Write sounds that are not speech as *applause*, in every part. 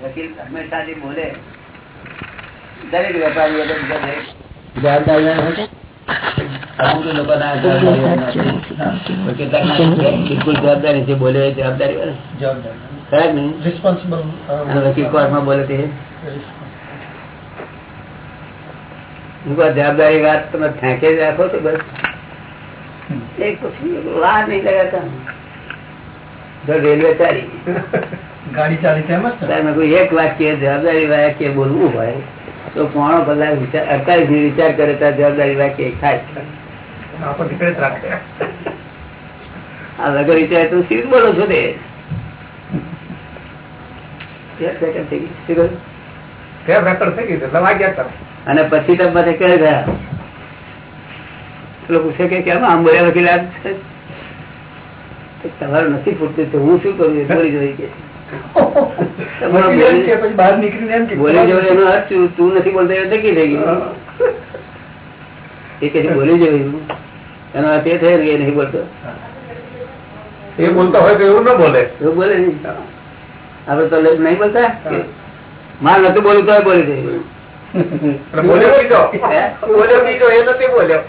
વકીલ હંમેશા જે બોલે દરેક વેપારી એટલે બીજા દરેક જવાબદારી હોય છે અમુક લોકોના જવાબદારી કેટલાક બિલકુલ જવાબદારી છે બોલે એ જવાબદારી હોય ને. ખરા કે નહીં રિસ્પોન્સિબલ અને વકીલ કોર્ટમાં બોલે તે હું કહું જવાબદારી વાત તમે ફેંકે જ રાખો તો બસ એક પછી વાર નહીં લગાતા જો રેલવે ચાલી ગાડી ચાલી તેમ એક વાક્ય જવાબદારી વાક્ય બોલવું હોય તો પોણો કલાક વિચાર અડતાલીસની વિચાર કરે ત્યારે જવાબદારી વાક્ય થાય. આ વગર વિચાર તો સીધ બોલો છો તે. અને પછી તમે બધા ક્યારે ગયા પેલો પૂછે કે કેમ આમ બોલ્યા વકીલ? તમારું નથી ફૂટતું તો હું શું કરું? એ બોલી જોઈ કે. બહાર નીકળીને એમ કે બોલી જવું એનો અર્થ તું નથી બોલતો એ નક્કી થઈ ગયું. એ કે બોલી જવું એનો અર્થ એ થયો એ નહીં બોલતો. એ બોલતો હોય તો એવું ન બોલે. એવું બોલે આપડે તો લોકો નહીં બોલતા? કે માર નતું બોલું તો બોલી દે. બોલ્યો બીજો હે? એ નથી બોલ્યું.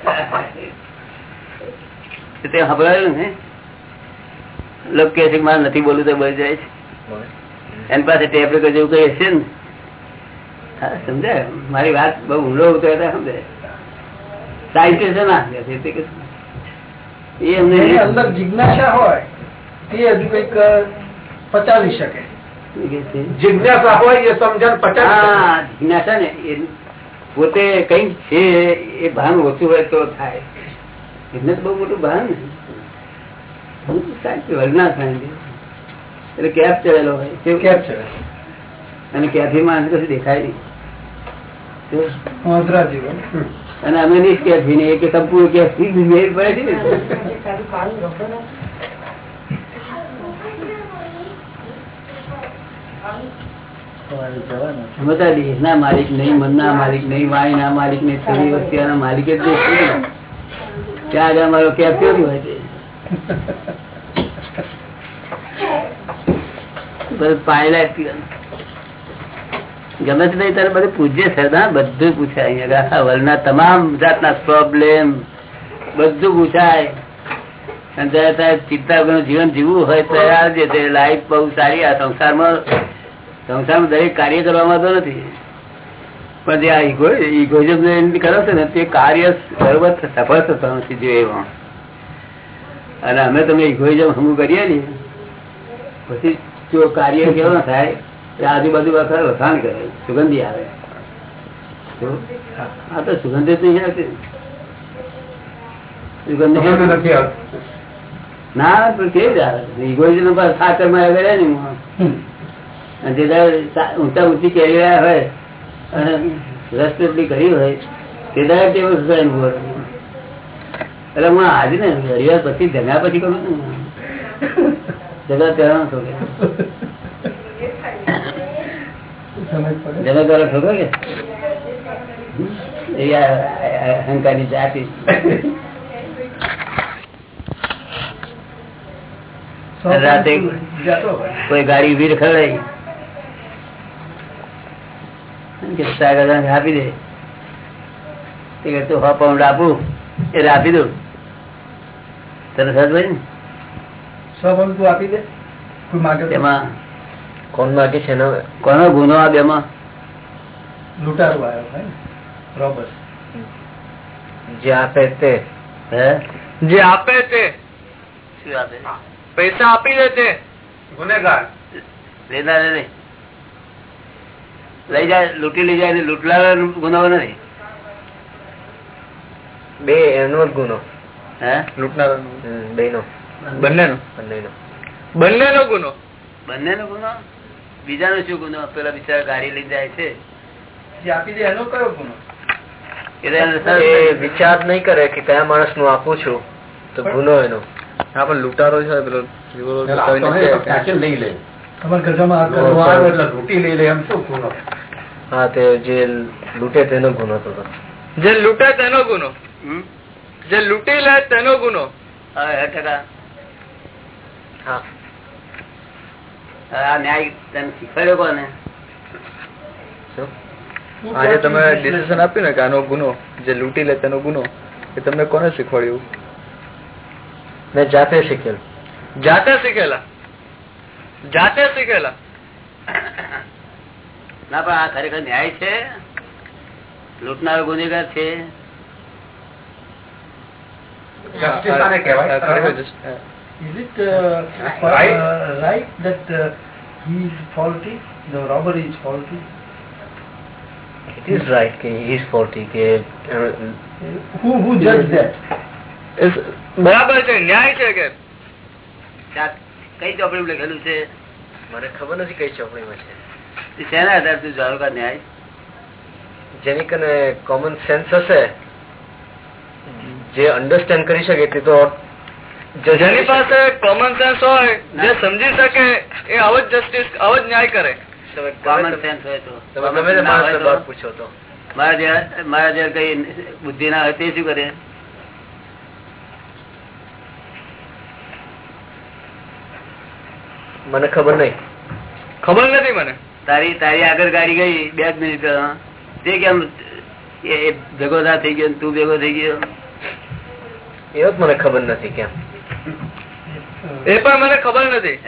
નથી તો બોલી જાય છે. એની પાસે ટેપ રેકર્ડ જેવું કઈ હશે ને? હા સમજાય મારી વાત બહુ ઊંડો ઉતરે તો સમજાય સાયન્ટિસ્ટ છે તે એ અમને અંદર જિજ્ઞાસા હોય તે હજુ કંઈક પચાવી શકે. જિજ્ઞાસા હોય એ સમજણ હા જિજ્ઞાસા ને એ પોતે કઈ છે એ ભાન ઓછું હોય તો થાય. એમને તો બહુ મોટું ભાન. ને હું તો શાંતિ વર્ગના શાંતિ એટલે કેપ ચડેલો હોય. કેવું? ચડે. છે અને કેફી માણસ કશું દેખાય નહીં. અને અમે નહીં કેફી ને એક સંપૂર્ણ કેફી મેળ પડે છે ને. બધા દેશના માલિક નહીં મનના માલિક નહીં વાણીના માલિક નહીં છેલ્લી વસ્તીના માલિક જ દેશ ત્યાં આગળ અમારો કેફ કેવી હોય છે બધું પાયેલા જ પીવાનું. ગમે તે તારે બધું પૂછજે સરદા બધું પૂછાય અહીંયા. આખા વર્લ્ડના તમામ જાતના પ્રોબ્લેમ બધું પૂછાય. અને ત્યારે તારે ચિંતા વગરનું જીવન જીવવું હોય તો આવજે તે લાઈફ બહુ સારી, આ સંસારમાં સંસારમાં દરેક કાર્ય કરવામાં તો નથી. પણ જે આ ઇગોઇઝમ કરો છો ને, તે કાર્ય બરોબર સફળ થતો નથી જો એવા અને અમે તમે ઇગોઇઝમ હમું કરીએ ને, પછી જો કાર્ય કેવો થાય એ આજુબાજુ વખત વખાણ કરે સુગંધી આવે. આ તો સુગંધી નહીં છે. સુગંધી ના પણ કેવી આવે? ઇગોઇઝમ પર સાકરમાં આવે ને અને જે દાડે ઊંચા ઊંચી કેરી હોય અને રસ એટલી કરી હોય તે દાડે ઊભો રહે. એટલે હું આજે ને રવિવાર પછી ધન્યા પછી કરું છું ને. પહેરવાનો છો કે? સમજ પડે જગા પહેરો છો. કે અહંકારની જાતિ રાતે કોઈ ગાડી વીર ખવડાવી આપી દે. તે તું હ પાઉન્ડ આપું એટલે આપી દઉં. તને સર ભાઈ ને? સો તું આપી દે? કોઈ માગે તો. કોણ માગે છે કોનો ગુનો આ બેમાં? લૂંટારો આવ્યો હોય જે આપે તે. જે આપે તે. પૈસા આપી દે તે. ગુનેગાર. લેનાર નહીં લઈ જાય લૂંટી લઈ જાય ને લૂંટનાર ગુનો નથી. બે એનો જ ગુનો. હે? લૂંટનારાનો. બે નો બંનેનો? બંનેનો. બંનેનો ગુનો? બંનેનો ગુનો? બીજાનો શું ગુનો? પેલા બિચારા ગાડી લઈ જાય છે. જે આપી દે એનો કયો ગુનો? વિચાર નહીં કરે કે કયા માણસનું આપું છું તો ગુનો એનો. હા પણ લૂંટારો છે પેલો હા તે જે લૂંટે તેનો ગુનો તો તો. જે લૂંટે તેનો ગુનો? જે લૂંટી લે તેનો ગુનો? હા ટકા આ ન્યાય તને શીખવાડ્યો કોને આજે તમે ડિસિઝન આપ્યું ને કે આનો ગુનો જે લૂંટી લે તેનો ગુનો એ તમને કોને શીખવાડ્યું મેં જાતે શીખેલું જાતે શીખેલા જાતે શીખેલા ના પણ આ ખરેખર ન્યાય છે લૂંટનારો ગુનેગાર છે આને કહેવાય. Is it uh, Right? uh, right that uh, he is faulty, the robber is faulty? It is right કે faulty. Ke, uh, Who who judged that? Is- બરાબર છે ન્યાય છે કે કઈ ચોપડી લખેલું છે મને ખબર નથી કઈ ચોપડીમાં છે શેના આધારે તું જાણો કા ન્યાય જેની કને કોમન સેન્સ હશે જે અન્ડરસ્ટેન્ડ કરી શકે તે તો જેની પાસે કોમન સેન્સ હોય જે સમજી શકે એ આવો જ જસ્ટિસ આવો જ ન્યાય કરે. કોમન સેન્સ હોય તો. પૂછો તો. મારા જ્યાં મારા જ્યાં કઈ બુદ્ધિ ના હોય તે શું કરે? મને ખબર નહીં. ખબર નથી મને. તારી તારી આગળ ગાડી ગઈ બે જ મિનિટ તે કેમ એ એ ભેગો ના થઈ ગયો તું ભેગો થઈ ગયો? એવો જ મને ખબર નથી કેમ. એ પણ મને ખબર નથી.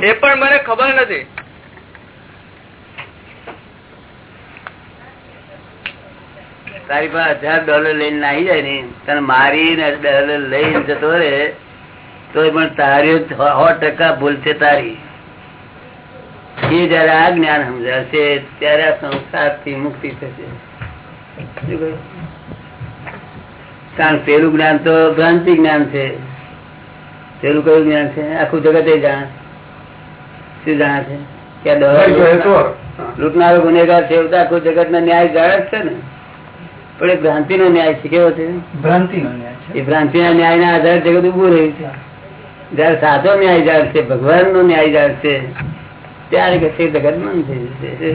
એ પણ મને ખબર નથી. તારી પાસે હજાર ડોલર લઈને આવી જાય ને તને મારીને ડોલર લઈને જતો રે તો પણ તારી સો ટકા ભૂલ છે તારી. એ જયારે આ જ્ઞાન સમજાશે ત્યારે આ સંસારથી મુક્તિ થશે. કારણ પેલું જ્ઞાન તો ભ્રાંતિ જ્ઞાન છે. પેલું કયું જ્ઞાન છે? આખું જગત એ જાણ. શું જાણ છે? કે લૂંટનારો ગુનેગાર છે આખું જગત નો ન્યાય જાણ છે ને. પણ એ ભ્રાંતિ નો ન્યાય છે. કેવો છે? ભ્રાંતિ નો ન્યાય છે. એ ભ્રાંતિ ના ન્યાય ના આધારે જગત ઉભું રહ્યું છે. જયારે સાચો ન્યાય જાણશે ભગવાન નો ન્યાય જાણશે ત્યારે કે છે જગત મન થઈ જશે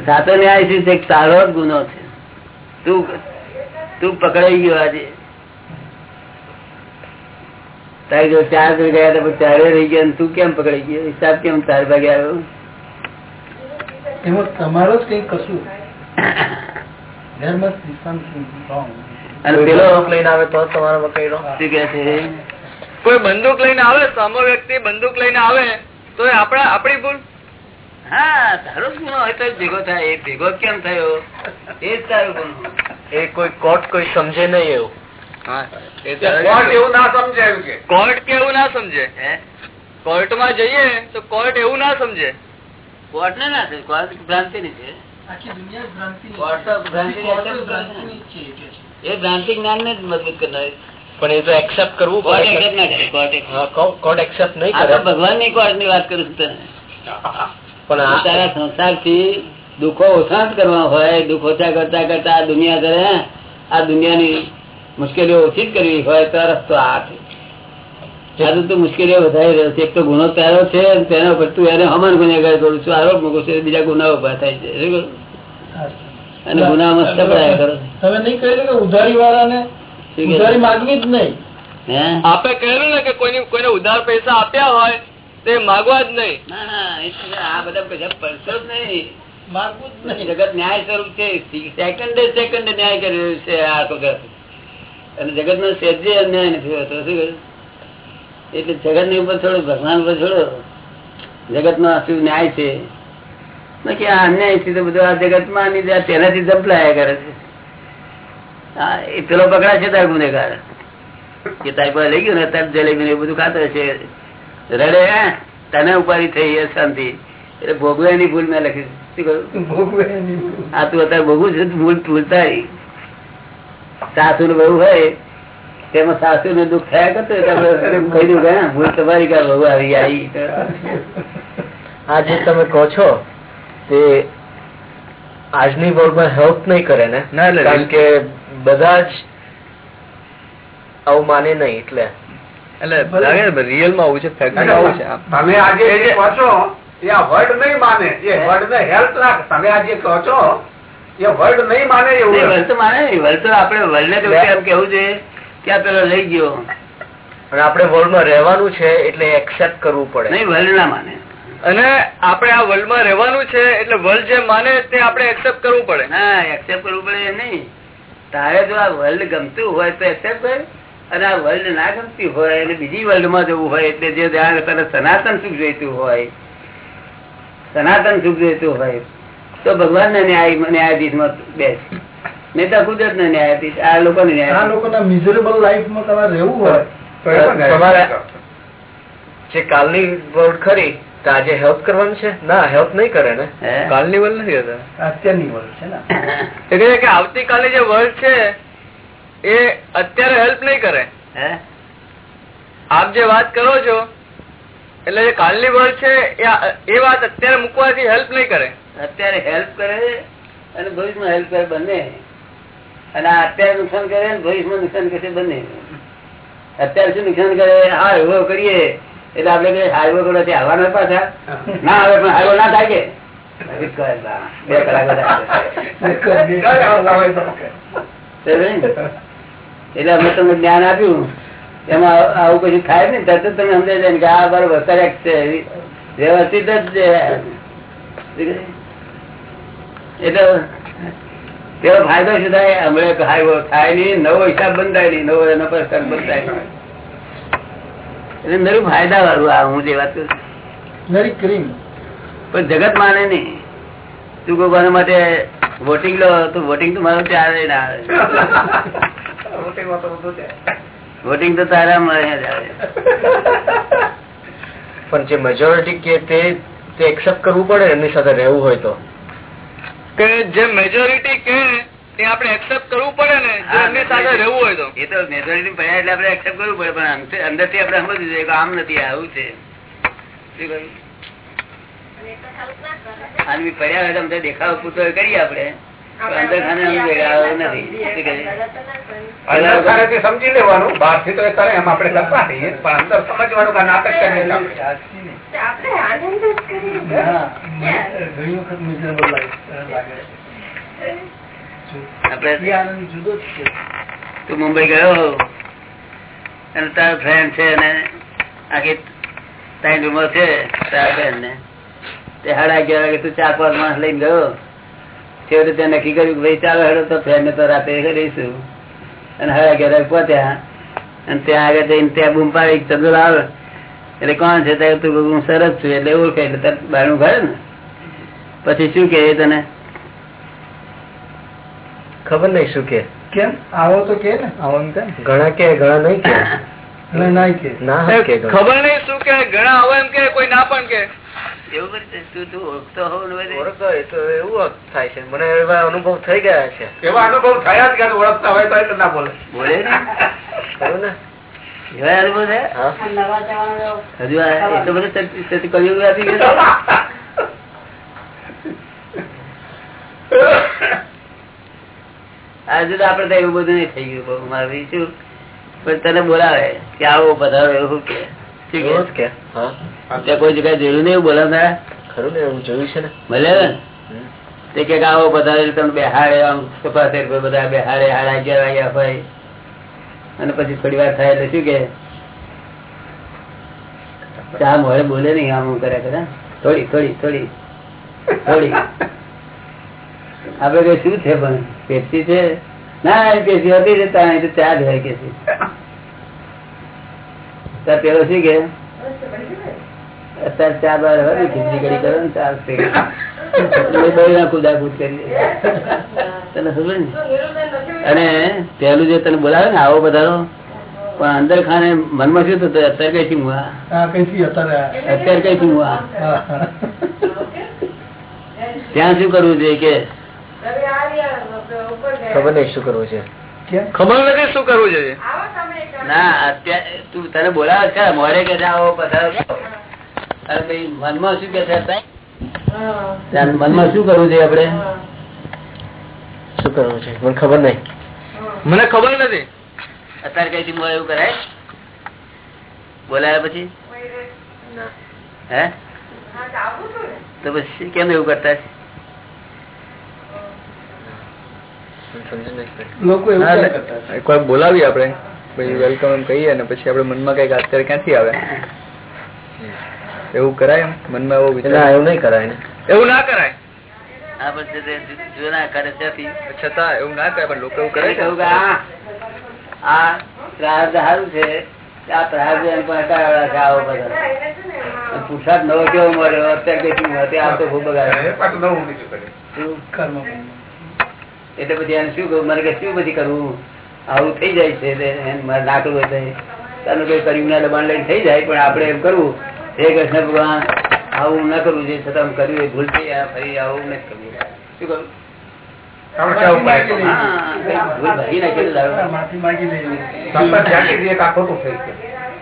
સાચો ન્યાય છે? સારો જ ગુનો છે. તું તું પકડાઈ ગયો આજે. તારી જો ચાર જણ ગયા હતા ચારે રહી ગયા તું કેમ પકડાઈ ગયો? હિસાબ કેમ તાર ભાગે આવ્યો? એમાં તમારો જ કઈ કશું કોઈ બંદૂક લઈને આવે સામો વ્યક્તિ બંદૂક લઈને આવે તો ભૂલ? હા તારો ગુનો હોય તો ભેગો થાય. એ ભેગો કેમ થયો? એ જ તારો ગુનો. એ કોઈ કોર્ટ કોઈ સમજે નહીં એવું. કોર્ટ એવું ના સમજે કે. કોર્ટ કે એવું ના સમજે? હે? કોર્ટમાં જઈએ તો કોર્ટ એવું ના સમજે? કોર્ટ ને ના સમજે? કોર્ટ ભ્રાંતિ ની છે. દુનિયા. એ ભ્રાંતિ જ્ઞાન ને જ મજબૂત કરનાર પણ એ તો એક્સેપ્ટ કરવું કોર્ટ ના એક્સેપ્ટ નહીં કરે ભગવાનની કોર્ટની વાત કરું છું તને. પણ આ- તારા સંસારથી દુઃખો ઓછા જ કરવા હોય દુઃખ ઓછા કરતા કરતા આ દુનિયા કરે આ દુનિયાની મુશ્કેલીઓ ઓછી જ કરવી હોય તો રસ્તો આ છે. જાદુ તો મુશ્કેલીઓ વધારી રહ્યો છે. એક તો ગુનો તારો છે તેના પર તું એને હમણ ગુનેગાર કરું છું આરોપ મૂકું છું બીજા ગુનાઓ ઊભા થાય છે. કહ્યું? અને ગુનામાં સપડાયા કરો. તમે નહીં કહ્યું કે ઉધારી વાળાને ઉધારી માગવી જ નહીં. આપે કહેલું ને કે કોઈને કોઈને ઉધાર પૈસા આપ્યા હોય તે માગવા જ નહીં. આ બધા પૈસા પડશો જ નહીં. માગવું જ નહીં. જગત ન્યાય સ્વરૂપ છે. સેકન્ડે સેકન્ડે ન્યાય કરી રહ્યું છે આ વખત. અને જગત નો સેજે અન્યાય નથી હોતો શું એટલે જગતની ઉપર છોડો ભગવાન ઉપર છોડો જગત નો શું ન્યાય છે? બાકી આ અન્યાય છે તો બધું આ જગતમાં તેનાથી જંપલાયા કરે છે. એ પેલો પકડા છે તાર ગુનેગાર. કે તારી પાસે લઈ ગયું ને તાર જલેબી ને બધું ખાતર છે રડે હે? તને ઉપાડી થઈ એ શાંતિ. એટલે ની ભૂલ મેં લખી. શું કહ્યું? ભોગવે આ તું અત્યારે ભોગવું છે ભૂલ ભૂલતા રહી. સાસુ નું બહુ હોય તેમાં સાસુ ને દુઃખ થયા કરતું કહી દઉં કે હા, તમારી કા બહુ આવી આવી આ જે તમે કહો છો તે આજની વર્ગમાં હેલ્પ નહીં કરે ને? કારણ કે બધા જ આવું માને નહીં એટલે. એટલે રિયલમાં આવું છે આવું છે. તમે આજે જે કહો છો એ વર્ડ નહીં માને એ વર્ડ ને હેલ્પ ના તમે આજે કહો છો એ વર્ડ નહીં માને એવું વલ તો માને નહીં. વલ તો આપણે વલને તો એમ કેવું છે? કે આ પેલો લઈ ગયો. અને આપણે વર્લ્ડમાં રહેવાનું છે એટલે એક્સેપ્ટ કરવું પડે. નહીં વર્લ્ડ ના માને. અને આપણે આ વર્લ્ડમાં રહેવાનું છે એટલે વર્લ્ડ જે માને તે આપણે એક્સેપ્ટ કરવું પડે. હા એક્સેપ્ટ કરવું પડે નહીં. તારે જો આ વર્લ્ડ ગમતું હોય તો એક્સેપ્ટ કરે. અને આ વર્લ્ડ ના ગમતી હોય અને બીજી વર્લ્ડમાં જવું હોય એટલે જે ધ્યાન તને સનાતન સુખ જોઈતું હોય. સનાતન સુખ જોઈતું હોય. તો ભગવાન ના ન્યાય ન્યાયાધીશમાં બેસ. નહીં તો કુદરત ના ન્યાયાધીશ આ લોકો આ ન્યાય લોકોના મિઝરેબલ લાઈફમાં તમારે રહેવું હોય. તમારે- જે કાલની વર્લ્ડ ખરી તો આજે હેલ્પ કરવાનું છે? ના હેલ્પ નહીં કરે ને? કાલની વર્લ્ડ નથી હતા અત્યારની વર્લ્ડ છે ને. *laughs* એટલે કહે છે કે આવતીકાલે જે વર્લ્ડ છે એ અત્યારે હેલ્પ નહીં કરે. હે? આપ જે વાત કરો છો એટલે જે કાલની વર્લ્ડ છે એ એ વાત અત્યારે મૂકવાથી હેલ્પ નહીં કરે. અત્યારે હેલ્પ કરે અને ભવિષ્યમાં હેલ્પ કરે બંને. અને અત્યારે નુકસાન કરે અને ભવિષ્યમાં નુકસાન કરશે બંને. અત્યારે શું નુકસાન કરે? હા એવો કરીએ. એટલે આપડે કઈ હાઈવો કરો તે આવવાનો પાછા. ના આવે પણ હાઈવો ના થાય કે? એટલે અમે તમને જ્ઞાન આપ્યું. એમાં આવું કશું થાય ને તરત તમે સમજાય જાય કે આ બરોબર કરેક્ટ છે. વ્યવસ્થિત જ છે. એટલે તેનો ફાયદો શું થાય? હમણાં હાઈવો થાય નહીં નવો હિસાબ બંધાય નહીં નવો એનો પ્રસ્તાર બંધાય એટલે મેરું ફાયદા વાળું આ હું જે વાત કરું ક્રીમ પણ જગત માને નહીં. તું કોઈ માટે વોટિંગ લો તો વોટિંગ તો મારું ત્યારે ના આવે. વોટિંગ તો તારા મળે જ આવે. પણ જે મેજોરિટી કે તે તે એક્સેપ્ટ કરવું પડે એમની સાથે રહેવું હોય તો. કે જે મેજોરિટી કે આપડે આપણે એક્સેપ્ટ કરવું પડે ને જો એમની સાથે રહેવું હોય તો. એ તો મેજોરિટી પડ્યા એટલે આપણે એક્સેપ્ટ કરવું પડે પણ અંદર અંદરથી આપણે સમજવું જોઈએ કે આમ નથી આવું છે. કહ્યું? પડ્યા હોય તો અમને દેખાવ પૂરતો કરીએ આપણે. સમજી લેવાનું. તો એ કરે એમ કરતા રહીએ પણ અંદર સમજવાનું કે નાટક કરીએ. મુંબઈ ગયો? અને તારો ફ્રેન્ડ છે અને આખી ત્રણ રૂમો છે તારા બેન ને તે સાડા અગિયાર વાગે તું ચાર પાંચ માણસ લઈને ગયો? છેવટે ત્યાં નક્કી કર્યું કે ભાઈ ચાલો હેડો તો ફ્રેન્ડ ને તો રાતે રહીશું. અને હવે ઘેર પહોંચ્યા. અને ત્યાં આગળ જઈને ત્યાં બૂમ પાડી ચંદ્ર આવ. એટલે કોણ છે? ત્યાં તું હું સરસ છું એટલે ઓળખે એટલે તાર બારણું ઘરે ને. પછી શું કે એ તને? ખબર નહીં શું કે કેમ? આવો તો કે ને. ઘણા કે ઘણા નહીં કે ના કે ના કે ખબર નહીં શું કે ઘણા આવો એમ કે કોઈ ના પણ કે એવું તું તું ઓળખતો હોવ ને બધે? ઓળખો એ તો એવું થાય છે. મને એવા અનુભવ થઈ ગયા છે. એવા અનુભવ થયા જ કે ઓળખતા હોય તો એટલે ના બોલે. બોલે ને? ખરું ને? એવા અનુભવ છે હજુ બધો આપી ગયો તો આપડે એવું બધું નહીં થઈ ગયું. બહુ મારું શું પણ તને બોલાવે કે આવો બધા એવું કે. ત્યાં કોઈ જગ્યાએ જોયું ને એવું બોલાવતા ખરું ને એવું જોયું છે ને. ભલે તે કે આવો બધા એટલે તમે બેહાડે આમ સોફા બધા બેહાડે હાડા અગિયાર વાગ્યા હોય. અને પછી થોડી વાર થાય એટલે શું કે? ચા મોડે બોલે નહીં આમ કરે કરે. થોડી થોડી થોડી થોડી. આપડે કઈ શું છે પણ? પેપ્સી છે? ના પેપ્સી હતી ત્યાં ચા જ હોય કે ત્યાં પેલો શું કે? અત્યારે ચા બાર હોય ખીચડી કડી કરો ને ચાલશે બહેરા કુદાકુદ કરી તને અને પેલું જે તને બોલાવે ને આવો બધાનો પણ અંદર ખાને મનમાં શું થતું? અત્યારે કઈ છું અત્યારે. અત્યારે કઈ છું. ત્યાં શું કરવું છે કે? ખબર નહીં શું કરવું છે. ખબર નથી શું કરવું જોઈએ. ના અત્યારે તું તને બોલાવે છે મોરે કે આવો અરે ભાઈ મનમાં શું કે છે મનમાં શું કરવું જોઈએ આપડે શું કરવું છે? મને ખબર નહીં. મને ખબર નથી. અત્યારે કઈ થી એવું કરાય? બોલાયા પછી? હે? તો પછી કેમ એવું કરતા છે? મને સમજ નહીં પડી. લોકો એવું હા, ક્યાં એટલે કરતા છે? કોઈ બોલાવીએ આપણે. પછી વેલકમ એમ કહીએ ને પછી આપણે મનમાં કંઈક અત્યારે ક્યાંથી આવે? એવું કરાય એમ? મનમાં એવો વિચાર? એવું નહીં કરાય ને. એવું ના કરાય? છતાં એવું ના પણ લોકો એવું કરે આ પ્રાર્થ સારું છે. આ પ્રાર્થ એમ છે આવો બધા. અને નવો કેવો મળ્યો? અત્યારે આ તો ખૂબ બગાડે? કર્મ એટલે પછી એને શું કહું? મને કે શું પછી કરવું આવું થઈ જાય છે એટલે મારે ના કરવું હોય તો તાનું કોઈ કર્યું ના દબાણ લઈને થઈ જાય પણ આપણે એમ કરવું. હે કૃષ્ણ ભગવાન આવું ના કરવું છે છતાં કર્યું એ ભૂલ થઈ આ ફરી આવું નથી કરવું. શું કરું.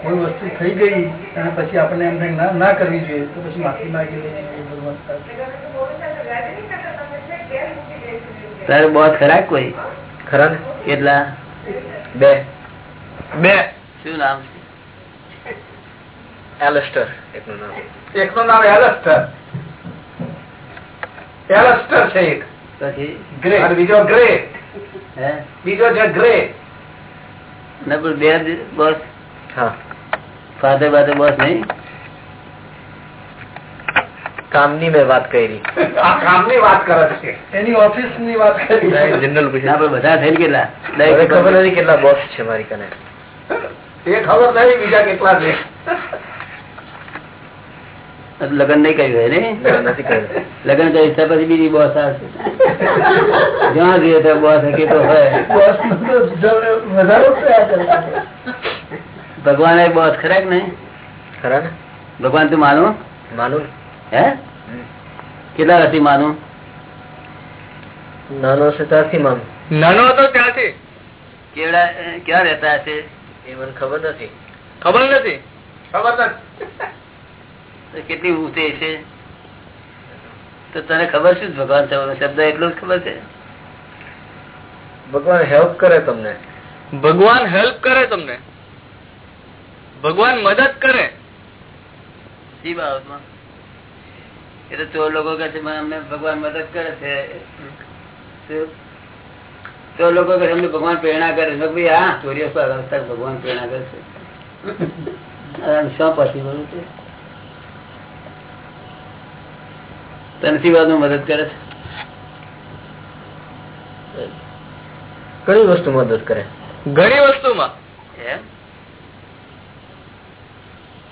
કોઈ વસ્તુ થઈ ગઈ અને પછી આપણે એમ ના ના કરવી જોઈએ તો પછી માફી માંગી. તારે બોસ ખરા કોઈ? ખરા કેટલા? બે. બે. શું નામ એલેસ્ટર એકનું નામ. એકનું નામ એલસ્ટર. એલસ્ટર છે એક. પછી? ગ્રે. અને બીજો ગ્રે. હે? બીજો છે ગ્રે. બે બોસ? હા. ફાધર ફાધર બોસ નહીં? કામની મેં વાત કરી આ કામની વાત કરે છે એની ઓફિસની વાત કરી। જનરલ ના પણ બધા થઈને કેટલા? હવે ખબર નથી કેટલા બોસ છે મારી કને. એ ખબર નહીં બીજા કેટલા છે. લગ્ન નહીં કર્યું હોય ને ના, નથી કર્યું. લગ્ન કર્યું તો પછી બીજી બોસ આવશે. જ્યાં જોઈએ તો બોસ કેટલો હોય. બોસનો તો જ- વધારો થયા કરે. ભગવાન એ બોસ ખરા કે નહીં? ખરા ને? ભગવાન તું માનું? માનું હે? કેટલા વર્ષથી માનું નાનો છે ત્યારથી માનું નાનો હતો ત્યાંથી કેવડા ક્યાં રહેતા હશે? એ મને ખબર નથી. ખબર નથી. ખબર નથી. તો કેટલી ઊંચે છે? તો તને ખબર શું છે ભગવાન થવાનો? શબ્દ એટલો જ ખબર છે? ભગવાન હેલ્પ કરે તમને. ભગવાન હેલ્પ કરે તમને. ભગવાન મદદ કરે. શી બાબતમાં? એ તો ચોર લોકો કે છે અમને ભગવાન મદદ કરે છે? ચોર લોકો કે અમને ભગવાન પ્રેરણા કરે છે. ભાઈ હા ચોરીઓ ભગવાન પ્રેરણા કરે છે. શું possible છે? મદદ કરે છે? ઘણી વસ્તુ મદદ કરે. ઘણી વસ્તુમાં. એમ?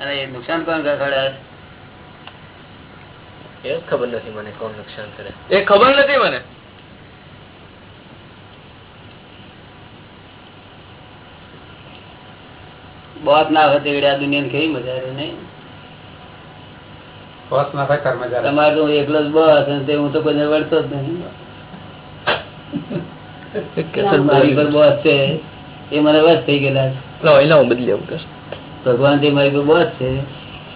અને નુકસાન કોણ કરે? એ ખબર નથી મને કોણ નુકસાન કરે. એ ખબર નથી મને? ના હોય તો આ દુનિયા કેવી મજા રે નહીં? બોસ ના થાય કર્મચારી તમારે તો હું એકલો જ બોસ અને તે હું તો કોઈને વળતો જ નહીં. મારી પર બોસ છે. એ મને વસ થઈ ગયેલા હું બદલી આવું ભગવાનથી મારી પર બોસ છે.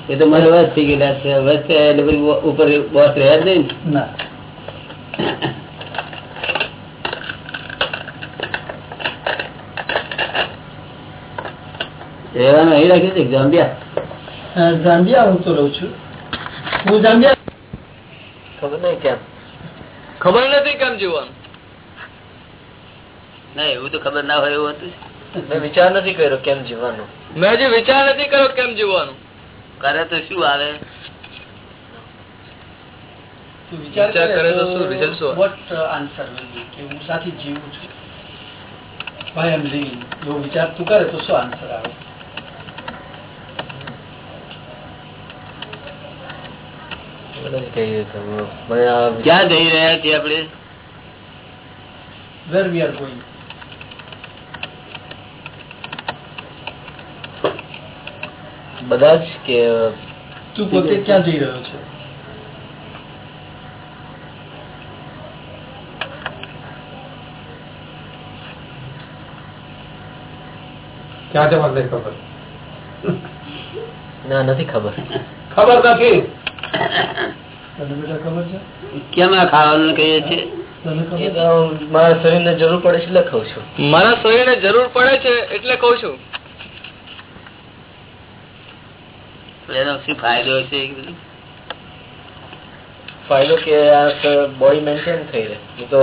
એ તો મને વસ થઈ ગયેલા છે વસ એટલે પછી ઉપર બોસ રહ્યા જ નહીં રહેવાનું અહીં રાખ્યું છે જાંબિયા? અ, હું તો રહું છું. હું ઝાંબિયા ખબર નહીં કેમ? ખબર નથી કેમ જીવવાનું ના એવું તો ખબર ના હોય એવું હતું મેં વિચાર નથી કર્યો કેમ જીવવાનું. મેં હજી વિચાર નથી કર્યો કેમ જીવવાનું. કરે તો શું આવે? વિચાર કરે તો શું, કરે શું? વોટ આન્સર કે હું સાથી જીવું છું. ભાઈ એમ લિવિંગ એવો વિચાર તું કરે શું આન્સર આવે? ક્યાં જઈ રહ્યા છીએ આપણે? વેર વી આર ગોઈંગ બધા જ કે તું પોતે ક્યાં જઈ રહ્યો છે? ક્યાં જવા નહીં ખબર? ના નથી ખબર. ખબર નથી? તને બેટા ખબર છે? કેમ આ ખાવાનું કહીએ છીએ મારા શરીર ને જરૂર પડે છે એટલે ખાઉં છું. મારા શરીરને જરૂર પડે છે એટલે કઉ છું. એનો શું ફાયદો છે ફાયદો કે આ બોડી મેન્ટેન થઈ રહે. તો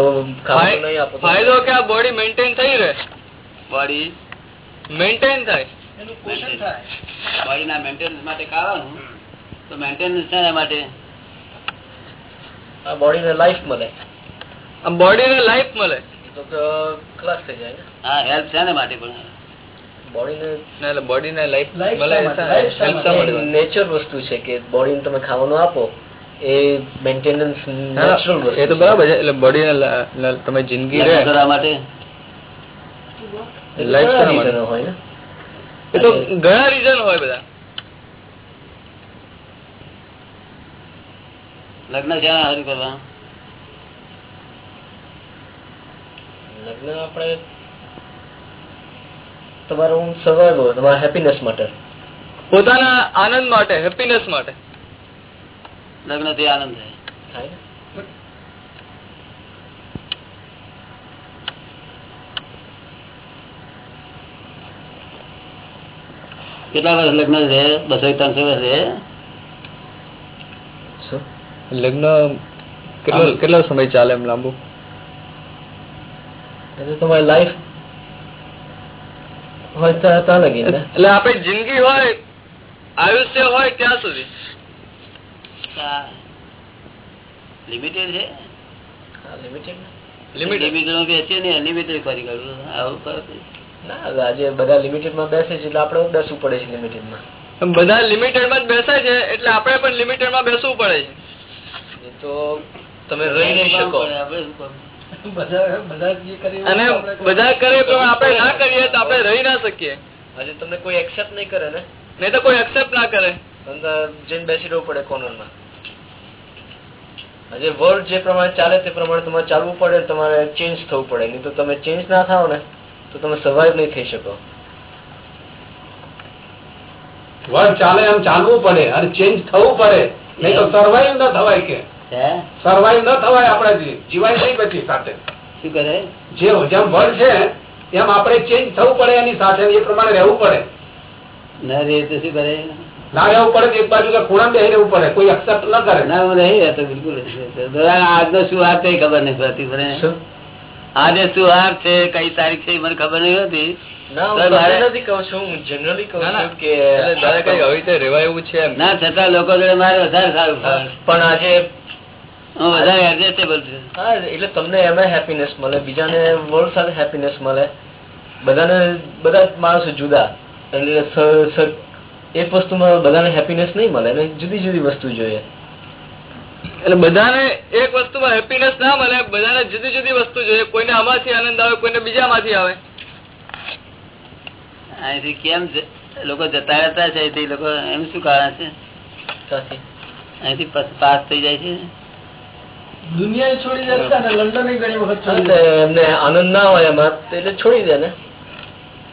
ખાવાનું નહીં આપું ફાયદો કે આ બોડી મેન્ટેન થઈ રહે? બોડી મેન્ટેન થાય. એનું પોષણ થાય. બોડીના મેન્ટેનન્સ માટે કારણ તો મેન્ટેનન્સ શાના માટે? આ બોડીને લાઈફ મળે. આમ બોડીને લાઈફ મળે. તો ક્લાસ થઈ જાય હા હા હેલ્પ ને માટે પણ? નેચર વસ્તુ છે કે બોડીને તમે ખાવાનું આપો એ મેન્ટેનન્સ નેચરલ વસ્તુ એ તો બરાબર છે એટલે બોડીને તમે જિંદગી રહે. કરવા માટે? લાઈફ શા માટે? હોય ને. એ તો ઘણા રીઝન હોય બધા. લગ્ન ક્યાં હારું કરવા? લગ્ન આપણે તમારું સર્વાઈવલ તમારા હેપીનેસ માટે. પોતાના આનંદ માટે હેપીનેસ માટે. લગ્નથી આનંદ થાય. થાય કેટલા વર્ષ લગ્ન છે? બસો ત્રણસો વર્ષ રહે શું? લગ્ન કેટલો કેટલો સમય ચાલે એમ લાંબુ? તમારી લાઈફ હોય ત્યાં ત્યાં લગી ને એટલે આપડે જિંદગી હોય આયુષ્ય હોય ત્યાં સુધી. લિમિટેડ છે? બધા લિમિટેડમાં બેસે છે એટલે આપણે બેસવું પડે છે લિમિટેડમાં. બધા લિમિટેડમાં બેસે છે એટલે આપણે પણ લિમિટેડમાં બેસવું પડે છે. તો તમે રહી નહીં શકો. શું કરવું? બધા બધા જે કરે એવું અને બધા કરે તો આપણે ના કરીએ તો આપણે રહી ના શકીએ. આજે તમને કોઈ એક્સેપ્ટ નહીં કરે ને? નહીં તો કોઈ એક્સેપ્ટ ના કરે. અંદર જઈને બેસી રહેવું પડે કોર્નરમાં. હજી વર્લ્ડ જે પ્રમાણે ચાલે તે પ્રમાણે તમારે ચાલવું પડે તમારે ચેન્જ થવું પડે. નહીં તો તમે ચેન્જ ના થાવ ને તો તમે સર્વાઈવ નહીં થઈ શકો. વર્લ્ડ ચાલે એમ ચાલવું પડે અને ચેન્જ થવું પડે. નહીં તો સર્વાઈવ ના થવાય કે. હે ન થવાય આપણાથી જીવાય નહીં પછી સાથે. શું કરે જે જેમ વર્લ્ડ છે એમ આપણે ચેન્જ થવું પડે એની સાથે એ પ્રમાણે રહેવું પડે. ના રે તો શું કરે? ના રહેવું પડે એક બાજુ ખૂણા બેસી રહેવું પડે કોઈ એક્સેપ્ટ ન કરે. ના હું નહીં રહેતો બિલકુલ આજનો શું વાર છે ખબર નહીં પડતી મને. આજે શું હાર છે કઈ તારીખ છે મને ખબર નહીં હતી. પણ આજે વધારે એડજસ્ટેબલ છું. હા એટલે તમને એમાં હેપીનેસ મળે બીજાને વર્લ્ડ સાથે હેપીનેસ મળે. બધાને બધા માણસો જુદા. એટલે સ- સ- એક વસ્તુમાં બધાને હેપીનેસ નહીં મળે ને જુદી જુદી વસ્તુ જોઈએ. એટલે બધાને એક વસ્તુમાં હેપીનેસ ના મળે બધાને જુદી જુદી વસ્તુ જોઈએ. કોઈને આમાંથી આનંદ આવે કોઈને બીજામાંથી આવે. અહીંથી કેમ છે? લોકો જતા રહેતા છે લોકો એમ શું કારણ છે? અહીંથી પાસ થઈ જાય છે? દુનિયા છોડી દેતા ને લંડન ઘણી વખત હા, છોડી એટલે એમને આનંદ ના હોય એમાં એટલે છોડી દે ને.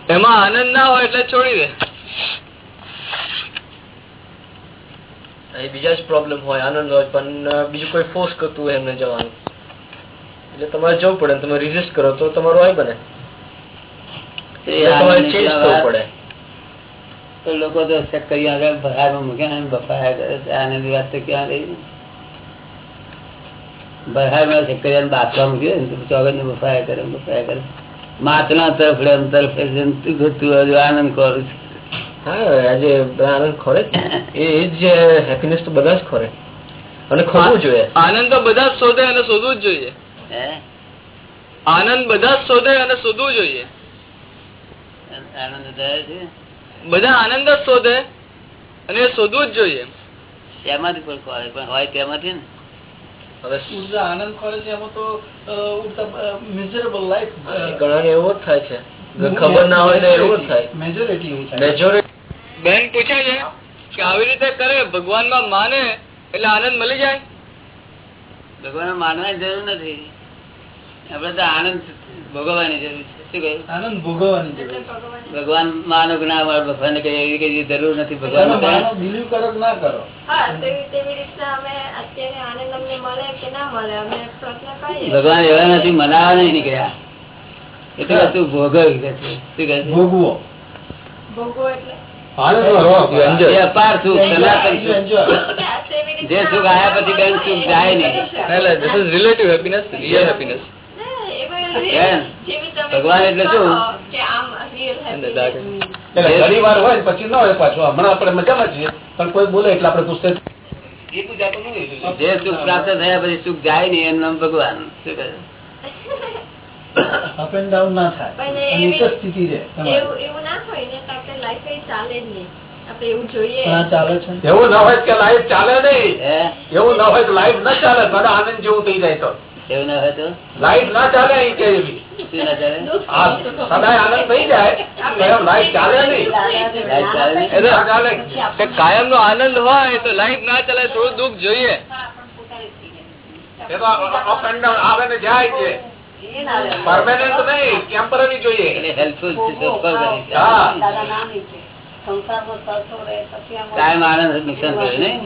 એમાં આનંદ ના હોય એટલે છોડી દે. બીજા જ પ્રોબ્લેમ હોય આનંદ હોય પણ બીજું કોઈ ફોર્સ કરતું હોય એમને જવાનું. એટલે તમારે જવું પડે તમે રિઝિસ્ટ કરો તો તમારું હોય બને. એ તમારે ચેન્જ ક્યાં પડે. તો લોકો તો કરી આગળ બહારમાં મૂક્યા બફાયા કરે આનંદ વાત તો ક્યાં રહી? બહારમાં ચક્કરિયા બાથવા મૂક્યો ને ને બફાયા કરે બફાયા કરે. માથના તરફડે તરફે જંતુ આનંદ કરું છું. હા આજે બધા આનંદ ખોરે એ એ જ હેપીનેસ તો બધા જ ખોરે. અને ખોરવું જોઈએ. આનંદ તો બધા જ શોધે અને શોધવું જ જોઈએ. હે? આનંદ બધા જ શોધે અને શોધવું જોઈએ. આનંદ થાય છે? બધા આનંદ જ શોધે અને એ શોધવું જ જોઈએ. તેમાંથી પણ ખોળે પણ હોય તેમાંથી ને? હવે ઊર્જા આનંદ ખોરે એમાં તો મિઝરેબલ લાઈફ ઘણા એવો જ થાય છે. ખબર ના હોય તો એવું જ થાય. મેજોરિટી મેજોરિટી બેન પૂછે છે કે આવી રીતે કરે ભગવાનમાં માને એટલે આનંદ મળી જાય? ભગવાન માનવાની જરૂર નથી. આપડે તો આનંદ ભોગવવાની જરૂર છે. શું ભોગવવાની. ભગવાન ભગવાન માનો ના ભગવાન કઈ જરૂર નથી ભગવાન માનો કરો ના કરો? હા તેવી તેવી રીતના અમે અત્યારે આનંદ અમને મળે કે ના મળે અમે પ્રયત્ન કરીએ. ભગવાન એવા નથી મનાવા નહીં નીકળ્યા. એ તો તું ભોગવી? ભોગવો. ભોગવો એટલે? જે સુખ આયા પછી બેન સુખ જાય નહીં. એટલે રિલેટિવ હેપીનેસ રિયલ હેપીનેસ ના, એમાં કેમ? જેવી તમે ભગવાન એટલે શું? ઘણી વાર હોય પછી ના હોય પાછું. હમણાં આપણે મજામાં છીએ પણ કોઈ બોલે એટલે આપણે નહીં જે સુખ પ્રાપ્ત થયા પછી સુખ જાય નહીં એમ નામ ભગવાન. શું કહે? અપ એન્ડ ડાઉન ના થાય. પણ અને એક જ એવી- સ્થિતિ રહે એવું ના હોય ને તો આપણે લાઈફ ચાલે જ નહીં. એવું જોઈએ. પણ આ ચાલે છે? ને. એવું ન હોય કે લાઈફ ચાલે નહીં. એવું ન હોય તો લાઈફ ન ચાલે આનંદ જેવું થઈ જાય તો. એવું ના હોય તો? લાઈફ ના ચાલે અહીં કે શું ના ચાલે? સદાય આનંદ થઈ જાય. ચાલે નહીં. કાયમ નો આનંદ હોય તો લાઈટ ના ચાલે થોડું દુઃખ જોઈએ. અપ એન્ડ ડાઉન આવે ને જાય છે પરમાનન્ટ નહીં ટેમ્પરરી જોઈએ. કાયમ આનંદ નુકસાન કરે નહીં?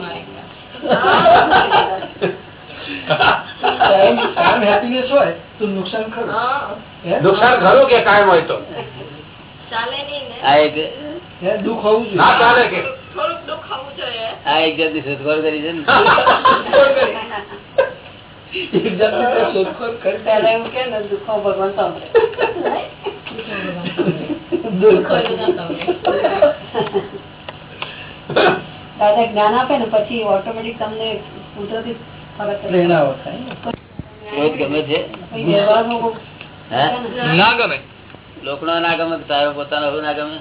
કાયમ કાયમ હોય તો નુકસાન ખરું. નુકસાન ખરું કે કાયમ હોય તો? ને. આ એક હે? દુઃખ હોવું ના જોઈએ ચાલે કે? થોડુંક દુઃખ હોવું જોઈએ. આ એક જાતની શોધખોળ કરી છે ને. દુઃખ દાદા જ્ઞાન આપે ને પછી ઓટોમેટિક તમને કુદરતી ફરક પડે. પ્રેરણાઓ થાય ને. ક્રોધ ગમે છે? પછી વ્યવહારનો બહુ હે? ના ગમે. લોકનો ના ગમે તારો પોતાનો ના ગમે?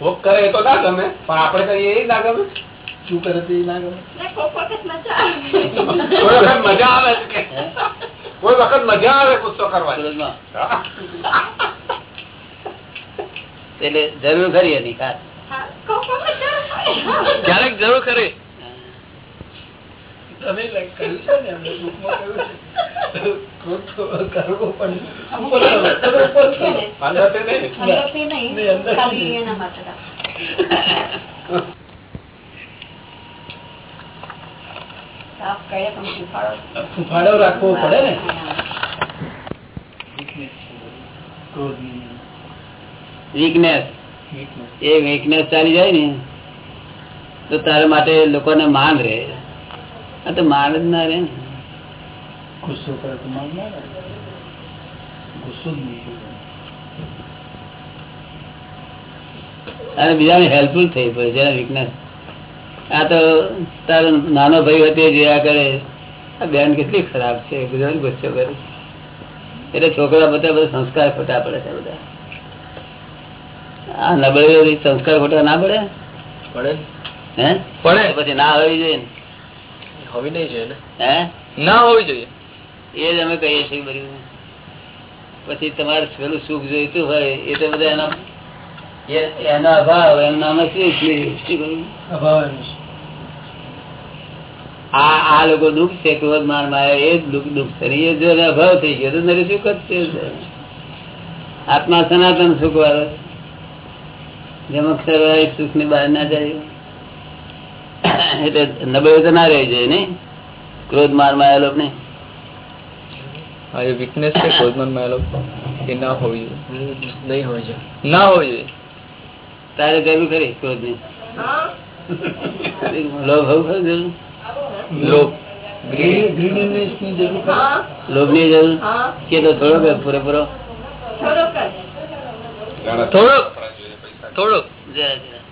ભોગ કરે તો ના ગમે પણ આપણે કરીએ એ ના ગમે. શું કરે તે ના ગમે? વખત મજા આવે. કોઈ વખત મજા આવે છે કે? કોઈ વખત મજા આવે ગુસ્સો કરવાની એટલે જરૂર ખરી એની ખાસ. ક્યારેક જરૂર ખરી. તમે કહ્યું છે ને એમને દુઃખમાં કહ્યું છે. ક્રોધ કરવો પણ ઉપર ઉપર નહીં. રાખવો પડે ને? વીકનેસ એ વીકનેસ ચાલી જાય ને તો તારા માટે લોકોને માન રહે. આ તો જ ના ને. ગુસ્સો કરે તો માન ના લાગે. ગુસ્સો જ અને બીજાને હેલ્પફુલ થઈ પડે જેના વીકનેસ આ તો તારો નાનો ભાઈ હતો એ જોયા કરે. આ બેન કેટલી ખરાબ છે ગુજરાત ગુસ્સો કરે. એટલે છોકરા બધા બધા સંસ્કાર ખોટા પડે છે બધા. આ નબળીઓ સંસ્કાર ખોટા ના પડે? પડે. હે? પડે. પછી ના આવી જોઈએ ને. હોવી નહીં જોઈએ હે? ના હોવી જોઈએ. એ જ અમે કહીએ છીએ બધું. પછી તમારે પેલું સુખ જોઈતું હોય એ તો બધા એના એનો અભાવ એનું નામ જ સુખ નહીં. શું અભાવ આ આ લોકો દુઃખ છે ક્રોધ મારમાં એ જ દુઃખ દુઃખ છે. એ જો અભાવ થઈ ગયો તો નરે સુખ જ છે. આત્મા સનાતન સુખ વાળો. જેમાં અક્ષર સુખની બહાર ના જાય. એટલે નબળો તો ના રહી જાય નઈ ક્રોધ માર માયા લોકો ને હા એ વીકનેસ છે ક્રોધમાનમાં એ એ ના હોવી નહીં હોવી જોઈએ. ના હોવી જોઈએ. તારે ખરી ક્રોધની લોભ હોવું ખરું જરૂર? લોભ. જરૂર લોભની જરૂર? કે તો થોડો પૂરેપૂરો? થોડોક. થોડોક. થોડોક. જરા જરા.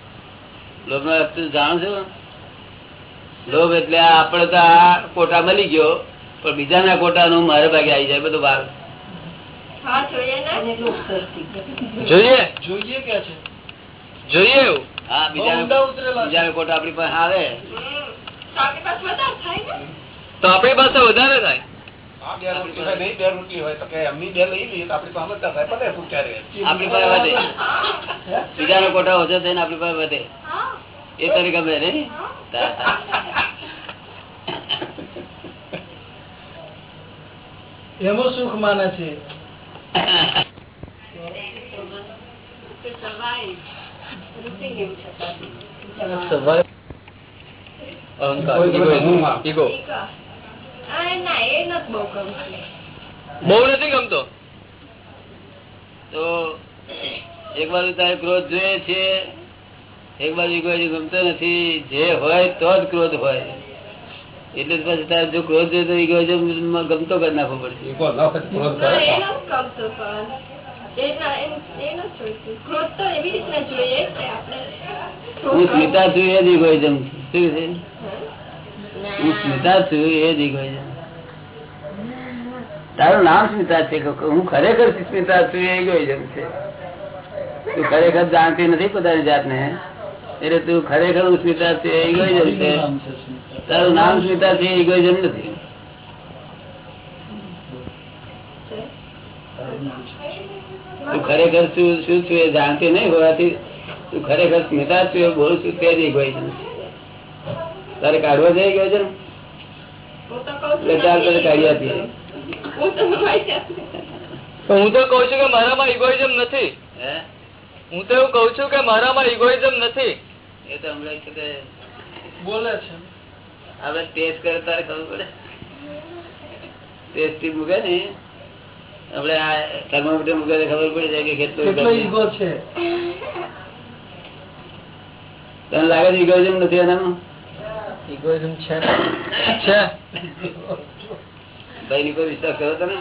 લોભ નો તું જાણો છો? લોભ એટલે આપણે તો આ કોટા મળી ગયો પણ બીજાના કોટા નું મારે ભાગે આવી જાય બધું બહાર જોઈએ જોઈએ કે છે? જોઈએ હા છે. બીજાના કોટા આપણી પાસે આવે. તો આપણી પાસે વધારે થાય ને. પાસે વધારે થાય. હા, બે રોટલી હોય નહીં બે રોટલી હોય તો કે એમની બે લઈ લઈએ તો આપણી તો સમજતા થાય. ભલે પૂછ્યા રહે. આપણી પાસે વધે. બીજાનો કોટા ઓછો થઈને આપણી પાસે વધે. એ તરીકે. *laughs* એમાં સુખ માને છે. બહુ નથી ગમતો. તો એક વાર તારે ક્રોધ જોઈએ છે. એક બાજુ કોઈ ગમતો નથી જે હોય તો જ ક્રોધ હોય. એટલે જ પછી તારે જો ક્રોધ જોઈએ તો egoism ગમતો કરી નાખવો પડશે. હું સ્મિતા છું એ જ છે શું છે? હું સ્મિતા છું એ જ egoism. તારું નામ સ્મિતા છે હું ખરેખર સ્મિતા છું એ egoism છે તું ખરેખર જાણતી નથી પોતાની જાતને એટલે તું ખરેખર હું સ્મિતા છું. ઇગોઇઝમ છે તારું નામ સ્મિતા છે ઇગોઇઝમ નથી. તું ખરેખર શું શું છું એ જાણતી નહીં હોવાથી તું ખરેખર સ્મિતા છું એ બોલું છું તે જ ઇગોઇઝમ તારે કાઢવો છે egoism? હું તો કહું છું એટલે ચાલ તને કાઢી. આપીએ. હું તો કઉ છું. કે મારામાં ઇગોઇઝમ નથી. હે? હું તો એવું કઉ છું કે મારામાં ઇગોઇઝમ નથી. એ તો હમણાં છે બોલે છે. હવે ટેસ્ટ કરે તારે ખબર પડે? ટેસ્ટ મૂકે ને. આપડે આ થર્મોમીટર મૂકે તો ખબર પડી જાય કે કેટલો ઈગો છે. તને લાગે છે egoism નથી એનામાં ઇગોઇઝમ છે છે. ભાઈ ની કોઈ વિશ્વાસ કરો તમે.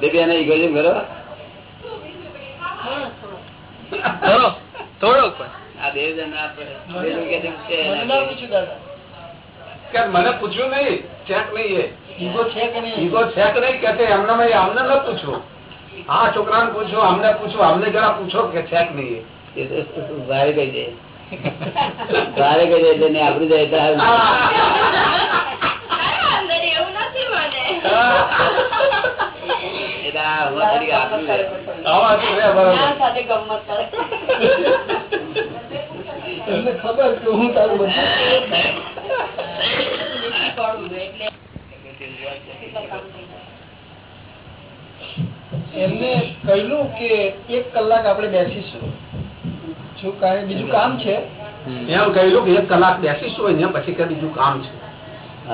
બેબી એને egoism કરો. થોડો, થોડો. ખરો થોડોક પણ. આ બે જણ ના મને પૂછ્યું નહીં ચેક નહીં ઈગો છે કે નહીં? ઈગો છે કે નહીં? કે એમને અમને ન પૂછ્યું. હા છોકરાને પૂછ્યું અમને પૂછ્યું અમને જરા પૂછો કે છે કે નહીં ભારે કહી દે ભારે કહી દે એટલે એને જાય. એટલે એમને ખબર કે હું તારું કહ્યું કે એક કલાક આપણે બેસીશું. શું કાંઈ બીજું કામ છે? એમ કહ્યું કે એક કલાક બેસીશું હોય ને પછી કે બીજું કામ છે.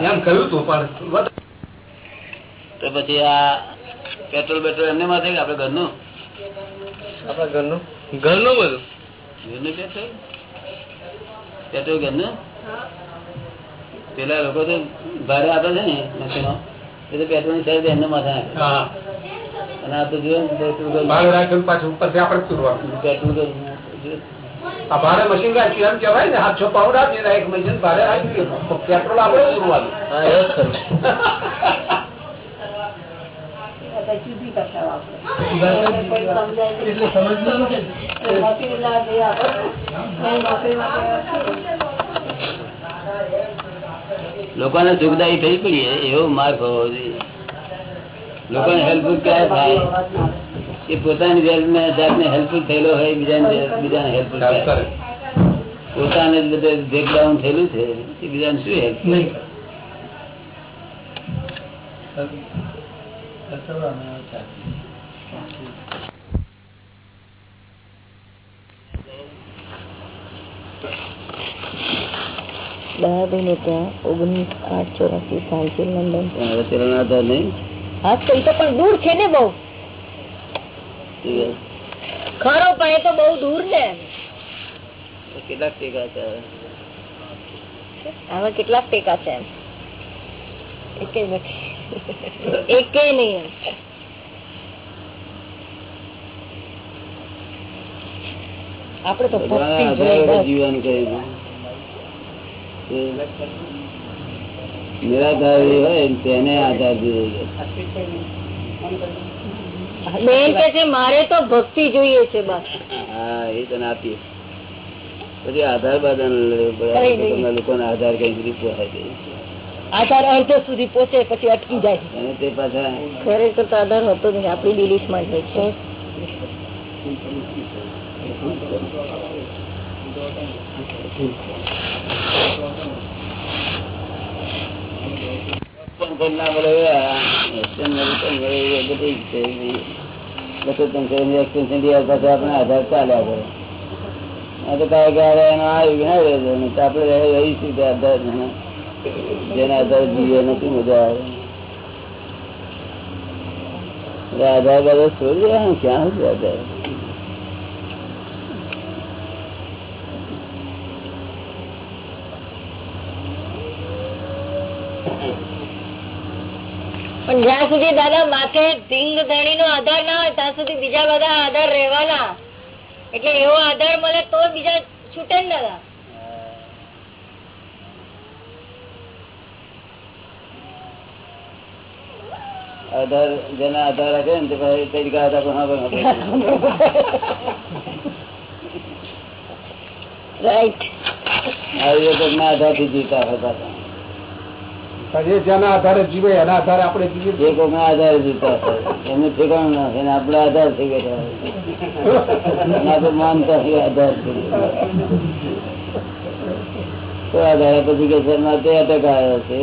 એમ કહ્યું તું પણ તો પછી આ પેટ્રોલ પેટ્રોલ એમને માં થાય આપડે ઘરનું? આપડા ઘરનું? ઘરનું બધું? ઘરનું પેટ્રોલ પેટ્રોલ ઘરનું હા. પેલા લોકો તો ભારે આપે છે ને મશીનો એ તો પેટ્રોલની સાઈડ એમને માથે નાખે. અને આ તો જુઓ પેટ્રોલ ઘરનું. પાછું ઉપરથી આપણે પેટ્રોલ આ ભાડે મશીન રાખ્યું એમ કહેવાય ને હાથસો પાવડ આપીએ એક મશીન ભાડે રાખ્યું પેટ્રોલ આપણે પૂરવાનું *laughs* હા એ જ ખરું બધા જુદી ભાષા વાપરે. ભાષા કોઈ સમજાય નહીં. એટલે સમજ નહીં પડે. એ નોકરીના જે આપણે, એ નોકરી માટે લોકોને સુખદાયી થઈ પડી એવો માર્ગ હોવો જોઈએ લોકોને હેલ્પફુલ ક્યારે થાય એ પોતાની જાતને- જાતને હેલ્પફુલ થયેલો હોય બીજાને બીજાને હેલ્પફુલ ચાલ થાય કરે પોતાને જ બધે બ્રેકડાઉન થયેલું છે એ બીજાને શું હેલ્પ નહીં કરવાનું ત્યાં ઓગણીસ આઠ ચોરાસી સાંજે લંડન હવે તેનો નહીં. હા તો એ તો પણ દૂર છે ને બહુ. ખરો પણ એ તો બહુ દૂર ને કેટલાક ટેકા છે? હવે? કેટલાક ટેકા છે એમ. જ એકે નહીં આપડે તો. જીવવાનું કહ્યું નિરાધારી હોય ને તેને આધાર જોઈએ મારે તો ભક્તિ જોઈએ છે હા એ તને આપીએ. પછી આધાર બાધાર. લોકોને આધાર કઈ રીતે આધાર અર્ધ સુધી પહોંચે પછી અટકી જાય. તે પાછા ખરેખર તો આધાર હતો નહીં આપણી બિલીફમાં જ હોય છે. આધાર ચાલ્યા કરે. આ તો કાંઈ કાંઈ એનો રહ્યો આપણે રહીશું આધાર. જેના આધારે જીવે નથી, મજા આવે. આધાર બાધાર છોડી દેવાનું ક્યાં છે આધાર? પણ જ્યાં સુધી દાદા માથે ધીંગ ધણી નો આધાર ના હોય, ત્યાં સુધી બીજા બધા આધાર રહેવાના. એટલે એવો આધાર મળે તો બીજા છૂટે ને દાદા. આધાર જેના આધાર રાખે ને તે જગ્યા આધાર પણ રાઈટ આવી આધારથી જીવતા હતા જેના આધારે જીવે એના આધારે આપણે જીવીએ. જે કોઈના આધારે જીવતા હતા ઠેકાણું ના એને આપણા આધાર થઈ ના તો માનતા આધાર થઈ તો આધારે પછી કે છે ના તે અટક આવ્યો છે.